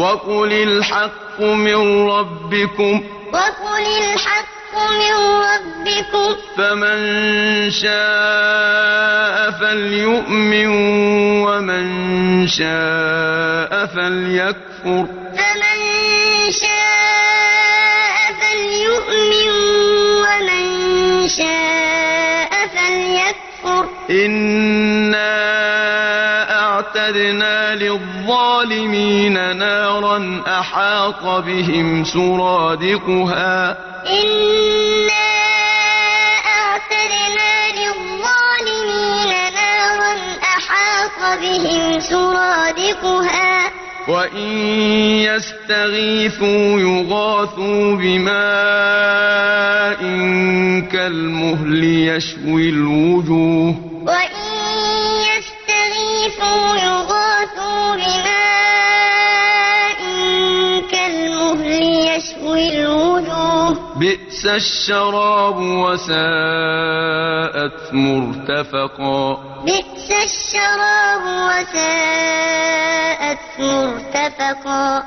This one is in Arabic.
وَقُلِ الْحَقُّ مِن رَّبِّكُمْ ۖ وَقُلِ الْحَقُّ مِن رَّبِّكُمْ ۖ فَمَن شَاءَ فَلْيُؤْمِن وَمَن شَاءَ فَلْيَكْفُرْ ۖ فَمَن شَاءَ فَلْيُؤْمِن وَمَن شَاءَ فَلْيَكْفُرْ ۚ إِنَّا أَعْتَدْنَا لِلظَّالِمِينَ نَارًا أَحَاطَ بِهِمْ سُرَادِقُهَا ۚ. إِنَّا أَعْتَدْنَا لِلظَّالِمِينَ نَارًا أَحَاطَ بِهِمْ سُرَادِقُهَا ۚ. وَإِن يَسْتَغِيثُوا يُغَاثُوا بِمَاءٍ كَالْمُهْلِ يَشْوِي الْوُجُوهَ. وَإِن بِئْسَ الشَّرَابُ وَسَاءَتْ مُرْتَفَقًا. بِئْسَ الشَّرَابُ وَسَاءَتْ مُرْتَفَقًا.